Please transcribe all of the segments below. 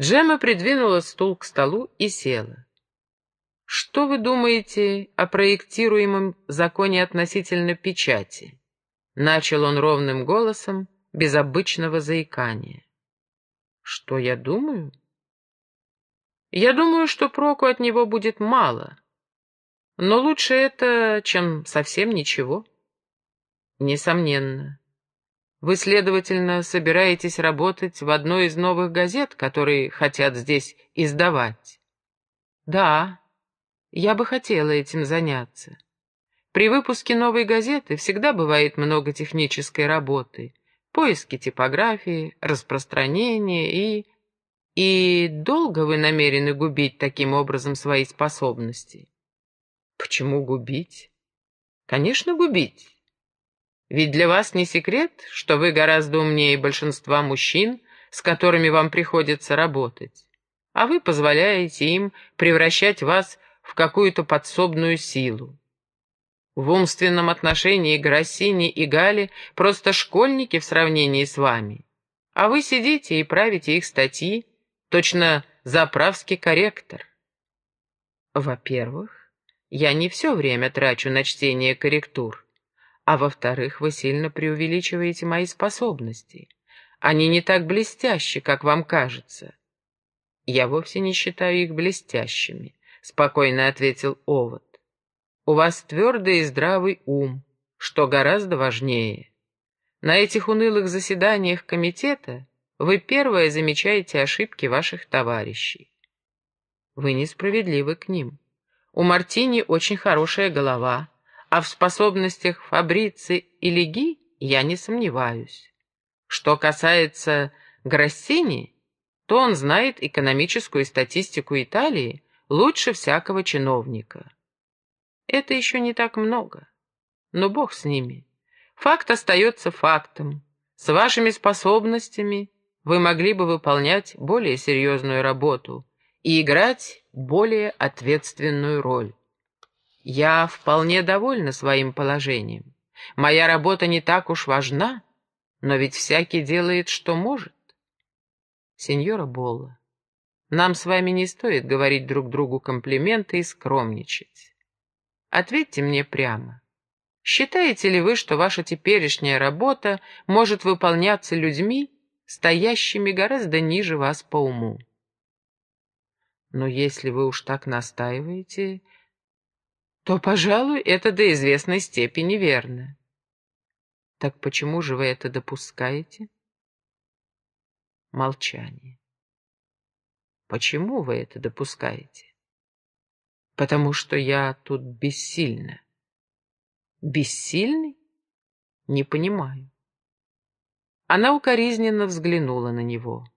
Джема придвинула стул к столу и села. «Что вы думаете о проектируемом законе относительно печати?» Начал он ровным голосом, без обычного заикания. «Что я думаю?» «Я думаю, что проку от него будет мало, но лучше это, чем совсем ничего». «Несомненно. Вы, следовательно, собираетесь работать в одной из новых газет, которые хотят здесь издавать? Да, я бы хотела этим заняться. При выпуске новой газеты всегда бывает много технической работы. Поиски типографии, распространение и... И долго вы намерены губить таким образом свои способности? Почему губить? Конечно, губить. Ведь для вас не секрет, что вы гораздо умнее большинства мужчин, с которыми вам приходится работать, а вы позволяете им превращать вас в какую-то подсобную силу. В умственном отношении Гроссини и Гали просто школьники в сравнении с вами, а вы сидите и правите их статьи, точно заправский корректор. Во-первых, я не все время трачу на чтение корректур, а во-вторых, вы сильно преувеличиваете мои способности. Они не так блестящи, как вам кажется. Я вовсе не считаю их блестящими, спокойно ответил Овод. У вас твердый и здравый ум, что гораздо важнее. На этих унылых заседаниях комитета вы первое замечаете ошибки ваших товарищей. Вы несправедливы к ним. У Мартини очень хорошая голова, а в способностях Фабрицы и Леги я не сомневаюсь. Что касается Гроссини, то он знает экономическую статистику Италии лучше всякого чиновника. Это еще не так много, но бог с ними. Факт остается фактом. С вашими способностями вы могли бы выполнять более серьезную работу и играть более ответственную роль. Я вполне довольна своим положением. Моя работа не так уж важна, но ведь всякий делает, что может. Сеньора Болла, нам с вами не стоит говорить друг другу комплименты и скромничать. Ответьте мне прямо. Считаете ли вы, что ваша теперешняя работа может выполняться людьми, стоящими гораздо ниже вас по уму? Но если вы уж так настаиваете, то, пожалуй, это до известной степени верно. Так почему же вы это допускаете? Молчание. Почему вы это допускаете? Потому что я тут бессильна. Бессильный? Не понимаю. Она укоризненно взглянула на него.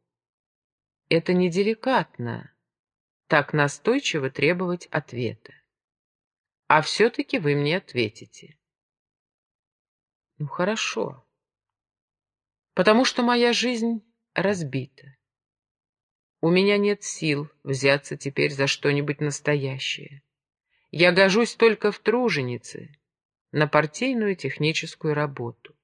Это неделикатно, так настойчиво требовать ответа. А все-таки вы мне ответите. Ну, хорошо. Потому что моя жизнь разбита. У меня нет сил взяться теперь за что-нибудь настоящее. Я гожусь только в труженице, на партийную техническую работу.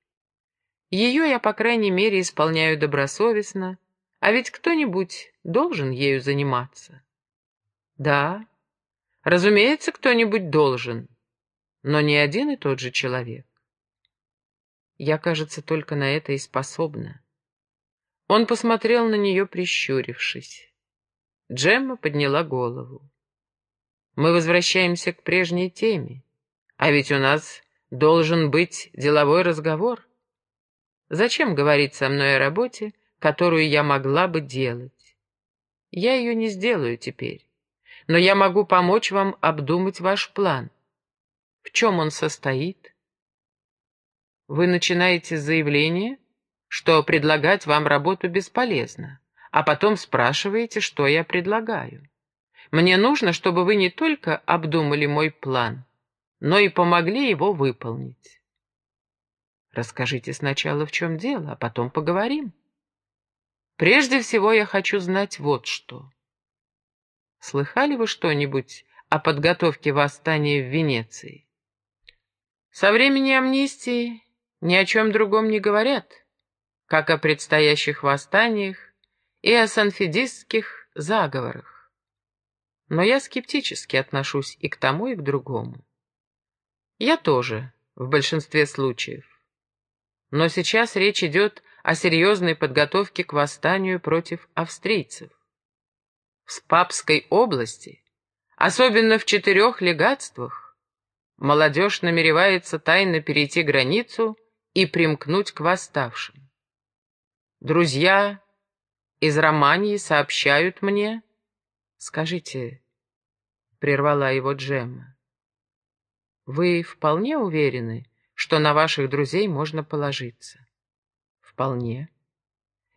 Ее я, по крайней мере, исполняю добросовестно, а ведь кто-нибудь должен ею заниматься. Да, Разумеется, кто-нибудь должен, но не один и тот же человек. Я, кажется, только на это и способна. Он посмотрел на нее, прищурившись. Джемма подняла голову. Мы возвращаемся к прежней теме, а ведь у нас должен быть деловой разговор. Зачем говорить со мной о работе, которую я могла бы делать? Я ее не сделаю теперь но я могу помочь вам обдумать ваш план. В чем он состоит? Вы начинаете с заявления, что предлагать вам работу бесполезно, а потом спрашиваете, что я предлагаю. Мне нужно, чтобы вы не только обдумали мой план, но и помогли его выполнить. Расскажите сначала, в чем дело, а потом поговорим. Прежде всего я хочу знать вот что. Слыхали вы что-нибудь о подготовке восстания в Венеции? Со времени амнистии ни о чем другом не говорят, как о предстоящих восстаниях и о санфедистских заговорах. Но я скептически отношусь и к тому, и к другому. Я тоже, в большинстве случаев. Но сейчас речь идет о серьезной подготовке к восстанию против австрийцев. В Папской области, особенно в четырех легатствах, молодежь намеревается тайно перейти границу и примкнуть к восставшим. Друзья из Романии сообщают мне... Скажите, — прервала его Джемма, — вы вполне уверены, что на ваших друзей можно положиться? Вполне.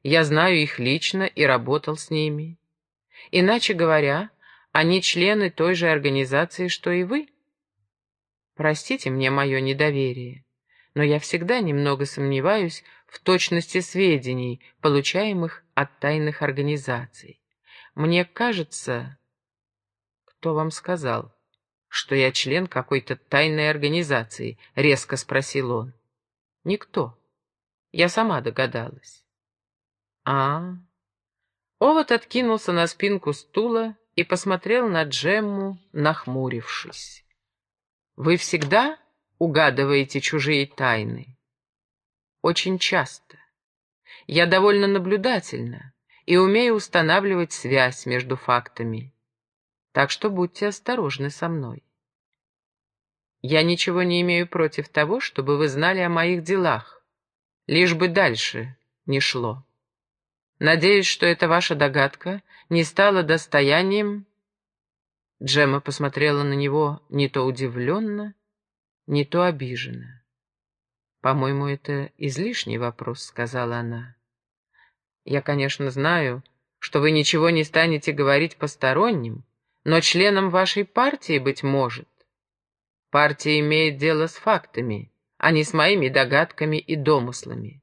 Я знаю их лично и работал с ними. Иначе говоря, они члены той же организации, что и вы. Простите мне мое недоверие, но я всегда немного сомневаюсь в точности сведений, получаемых от тайных организаций. Мне кажется... Кто вам сказал, что я член какой-то тайной организации? Резко спросил он. Никто. Я сама догадалась. А, Овод откинулся на спинку стула и посмотрел на Джемму, нахмурившись. Вы всегда угадываете чужие тайны? Очень часто. Я довольно наблюдательна и умею устанавливать связь между фактами. Так что будьте осторожны со мной. Я ничего не имею против того, чтобы вы знали о моих делах, лишь бы дальше не шло. Надеюсь, что эта ваша догадка не стала достоянием... Джема посмотрела на него не то удивленно, не то обиженно. «По-моему, это излишний вопрос», — сказала она. «Я, конечно, знаю, что вы ничего не станете говорить посторонним, но членом вашей партии, быть может. Партия имеет дело с фактами, а не с моими догадками и домыслами.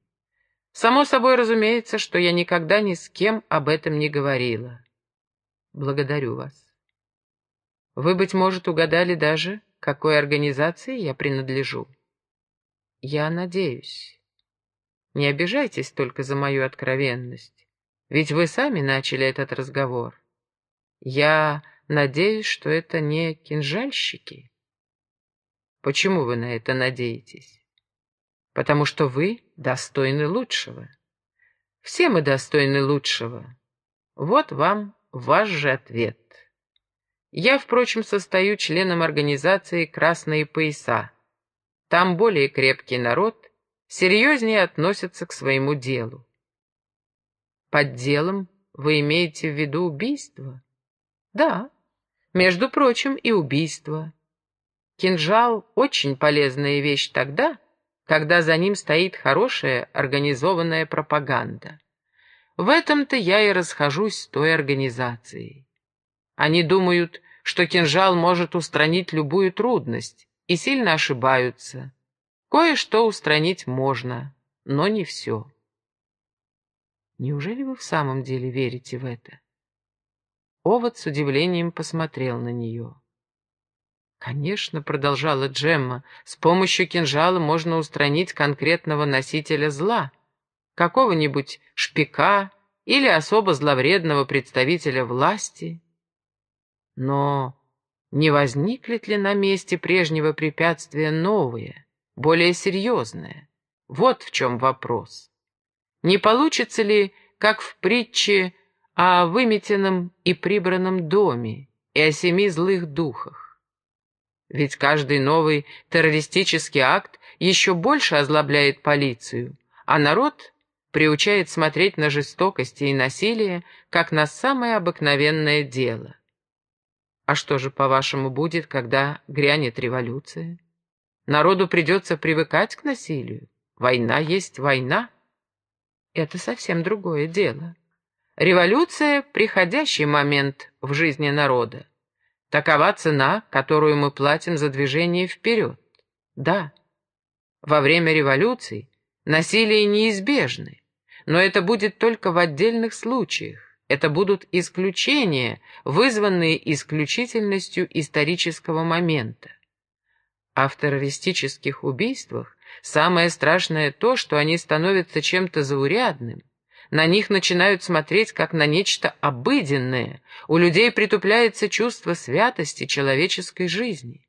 Само собой разумеется, что я никогда ни с кем об этом не говорила. Благодарю вас. Вы, быть может, угадали даже, какой организации я принадлежу. Я надеюсь. Не обижайтесь только за мою откровенность, ведь вы сами начали этот разговор. Я надеюсь, что это не кинжальщики. Почему вы на это надеетесь? Потому что вы достойны лучшего. Все мы достойны лучшего. Вот вам ваш же ответ. Я, впрочем, состою членом организации «Красные пояса». Там более крепкий народ, серьезнее относится к своему делу. Под делом вы имеете в виду убийство? Да, между прочим, и убийство. Кинжал — очень полезная вещь тогда, когда за ним стоит хорошая организованная пропаганда. В этом-то я и расхожусь с той организацией. Они думают, что кинжал может устранить любую трудность, и сильно ошибаются. Кое-что устранить можно, но не все. Неужели вы в самом деле верите в это? Овод с удивлением посмотрел на нее. «Конечно», — продолжала Джемма, — «с помощью кинжала можно устранить конкретного носителя зла, какого-нибудь шпика или особо зловредного представителя власти. Но не возникнет ли на месте прежнего препятствия новое, более серьезное? Вот в чем вопрос. Не получится ли, как в притче о выметенном и прибранном доме и о семи злых духах? Ведь каждый новый террористический акт еще больше озлобляет полицию, а народ приучает смотреть на жестокости и насилие, как на самое обыкновенное дело. А что же, по-вашему, будет, когда грянет революция? Народу придется привыкать к насилию. Война есть война. Это совсем другое дело. Революция — приходящий момент в жизни народа. Такова цена, которую мы платим за движение вперед. Да, во время революций насилие неизбежны, но это будет только в отдельных случаях. Это будут исключения, вызванные исключительностью исторического момента. А в террористических убийствах самое страшное то, что они становятся чем-то заурядным, На них начинают смотреть как на нечто обыденное, у людей притупляется чувство святости человеческой жизни.